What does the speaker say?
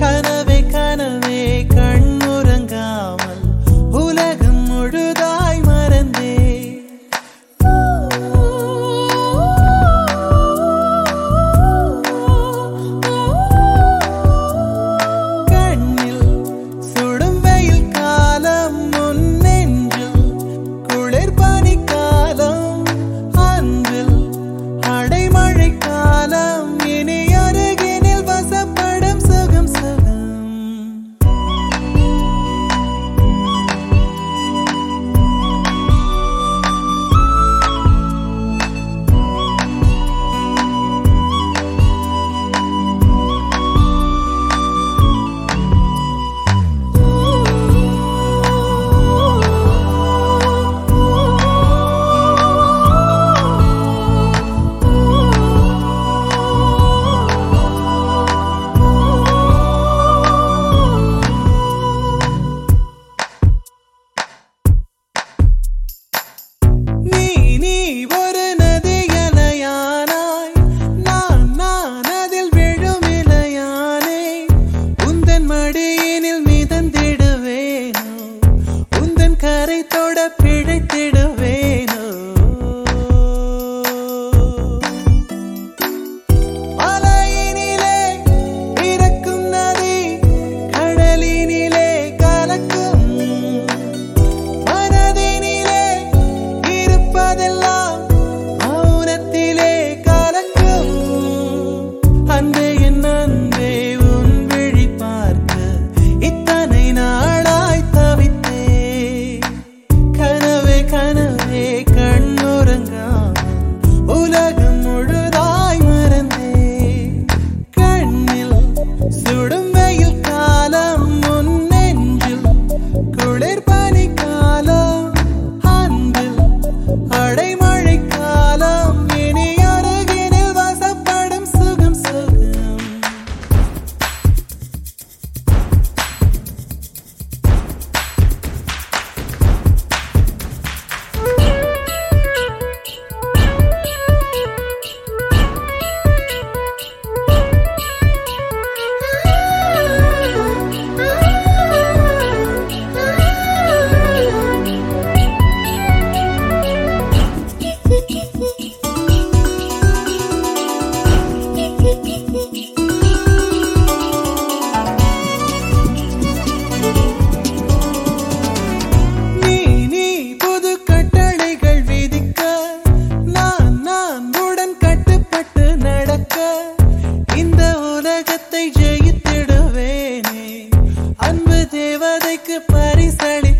kind of the people. தேவதைக்கு பரிசளி